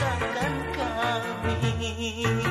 sanggahkan kami